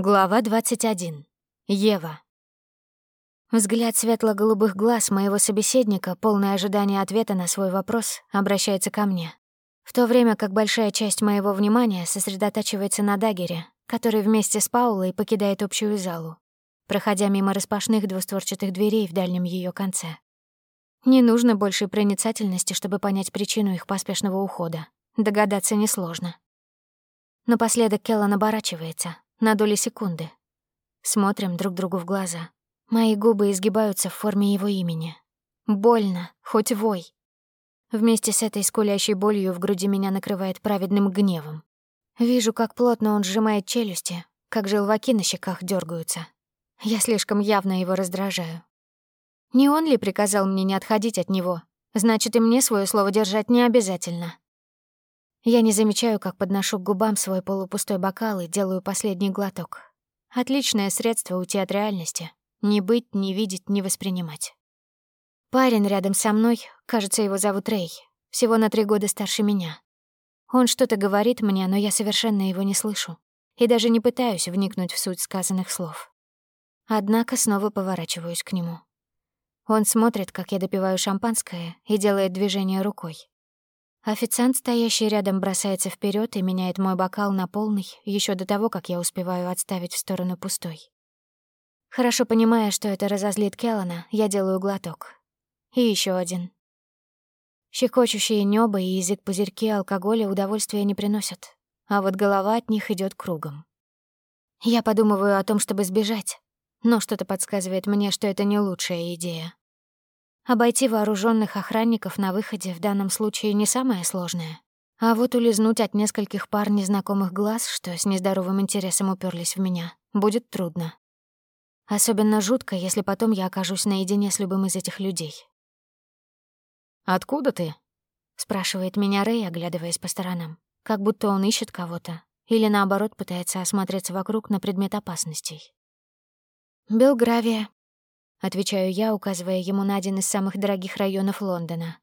Глава 21. Ева. Взгляд светло-голубых глаз моего собеседника, полное ожидание ответа на свой вопрос, обращается ко мне. В то время как большая часть моего внимания сосредотачивается на Дагере, который вместе с Паулой покидает общую залу, проходя мимо распашных двустворчатых дверей в дальнем ее конце. Не нужно большей проницательности, чтобы понять причину их поспешного ухода. Догадаться несложно. Напоследок Келлан оборачивается, на доли секунды. Смотрим друг другу в глаза. Мои губы изгибаются в форме его имени. Больно, хоть вой. Вместе с этой скулящей болью в груди меня накрывает праведным гневом. Вижу, как плотно он сжимает челюсти, как желваки на щеках дергаются. Я слишком явно его раздражаю. Не он ли приказал мне не отходить от него? Значит, и мне свое слово держать не обязательно. Я не замечаю, как подношу к губам свой полупустой бокал и делаю последний глоток. Отличное средство уйти от реальности. Не быть, не видеть, не воспринимать. Парень рядом со мной, кажется, его зовут Рэй, всего на три года старше меня. Он что-то говорит мне, но я совершенно его не слышу и даже не пытаюсь вникнуть в суть сказанных слов. Однако снова поворачиваюсь к нему. Он смотрит, как я допиваю шампанское, и делает движение рукой. Официант, стоящий рядом, бросается вперед и меняет мой бокал на полный еще до того, как я успеваю отставить в сторону пустой. Хорошо понимая, что это разозлит Келлана, я делаю глоток. И еще один. Щекочущие небо и язык пузырьки алкоголя удовольствия не приносят, а вот голова от них идет кругом. Я подумываю о том, чтобы сбежать, но что-то подсказывает мне, что это не лучшая идея. Обойти вооруженных охранников на выходе в данном случае не самое сложное. А вот улизнуть от нескольких пар незнакомых глаз, что с нездоровым интересом уперлись в меня, будет трудно. Особенно жутко, если потом я окажусь наедине с любым из этих людей. «Откуда ты?» — спрашивает меня Рэй, оглядываясь по сторонам, как будто он ищет кого-то или, наоборот, пытается осмотреться вокруг на предмет опасностей. «Белгравия», — отвечаю я, указывая ему на один из самых дорогих районов Лондона.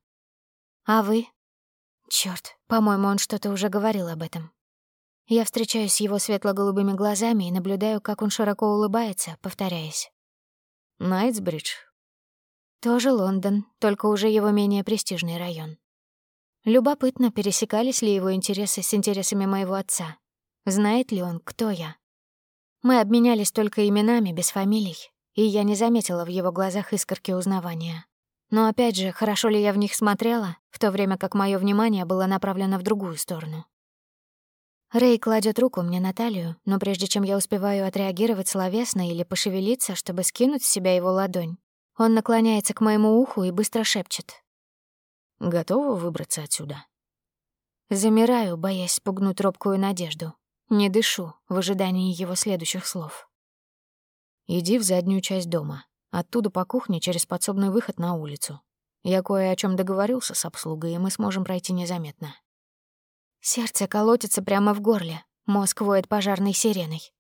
«А вы?» Чёрт, по-моему, он что-то уже говорил об этом. Я встречаюсь с его светло-голубыми глазами и наблюдаю, как он широко улыбается, повторяясь. «Найтсбридж». Тоже Лондон, только уже его менее престижный район. Любопытно, пересекались ли его интересы с интересами моего отца. Знает ли он, кто я? Мы обменялись только именами, без фамилий, и я не заметила в его глазах искорки узнавания. Но опять же, хорошо ли я в них смотрела, в то время как мое внимание было направлено в другую сторону. Рэй кладет руку мне на талию, но прежде чем я успеваю отреагировать словесно или пошевелиться, чтобы скинуть с себя его ладонь, он наклоняется к моему уху и быстро шепчет. «Готова выбраться отсюда?» Замираю, боясь спугнуть робкую надежду. Не дышу в ожидании его следующих слов. Иди в заднюю часть дома. Оттуда по кухне через подсобный выход на улицу. Я кое о чем договорился с обслугой, и мы сможем пройти незаметно. Сердце колотится прямо в горле, мозг воет пожарной сиреной.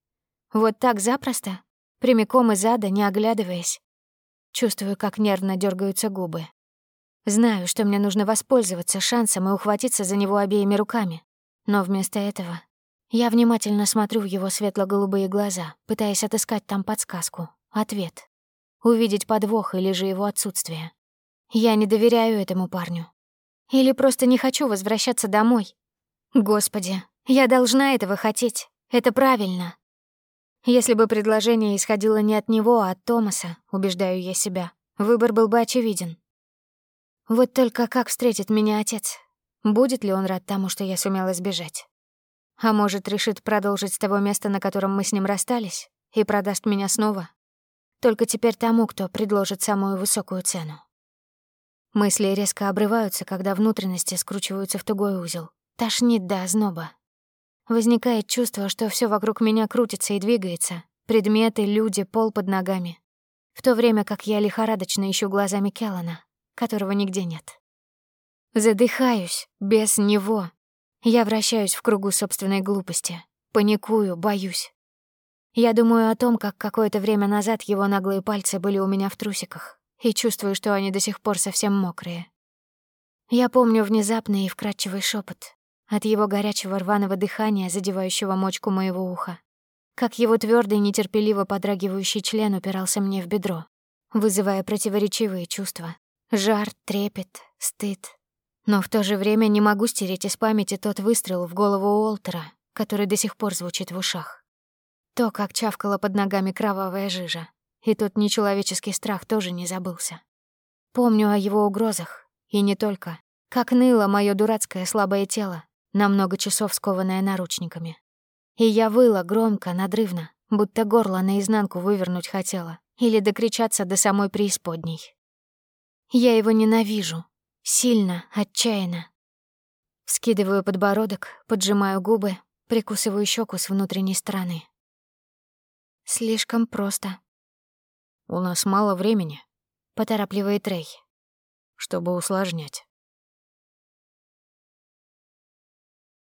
Вот так запросто, прямиком из ада, не оглядываясь. Чувствую, как нервно дергаются губы. Знаю, что мне нужно воспользоваться шансом и ухватиться за него обеими руками. Но вместо этого я внимательно смотрю в его светло-голубые глаза, пытаясь отыскать там подсказку, ответ. Увидеть подвох или же его отсутствие. Я не доверяю этому парню. Или просто не хочу возвращаться домой. Господи, я должна этого хотеть. Это правильно. Если бы предложение исходило не от него, а от Томаса, убеждаю я себя, выбор был бы очевиден. Вот только как встретит меня отец? Будет ли он рад тому, что я сумела сбежать? А может, решит продолжить с того места, на котором мы с ним расстались, и продаст меня снова? Только теперь тому, кто предложит самую высокую цену. Мысли резко обрываются, когда внутренности скручиваются в тугой узел. Тошнит до озноба. Возникает чувство, что все вокруг меня крутится и двигается. Предметы, люди, пол под ногами. В то время как я лихорадочно ищу глазами Келлана, которого нигде нет. Задыхаюсь, без него, я вращаюсь в кругу собственной глупости. Паникую, боюсь. Я думаю о том, как какое-то время назад его наглые пальцы были у меня в трусиках, и чувствую, что они до сих пор совсем мокрые. Я помню внезапный и вкрадчивый шепот от его горячего рваного дыхания, задевающего мочку моего уха. как его твердый, нетерпеливо подрагивающий член упирался мне в бедро, вызывая противоречивые чувства. Жар, трепет, стыд. Но в то же время не могу стереть из памяти тот выстрел в голову Уолтера, который до сих пор звучит в ушах. То, как чавкала под ногами кровавая жижа. И тот нечеловеческий страх тоже не забылся. Помню о его угрозах, и не только. Как ныло моё дурацкое слабое тело, на много часов скованное наручниками. И я выла громко, надрывно, будто горло наизнанку вывернуть хотела или докричаться до самой преисподней. Я его ненавижу. Сильно, отчаянно. Скидываю подбородок, поджимаю губы, прикусываю щеку с внутренней стороны. Слишком просто. «У нас мало времени», — поторапливает Рэй. «Чтобы усложнять.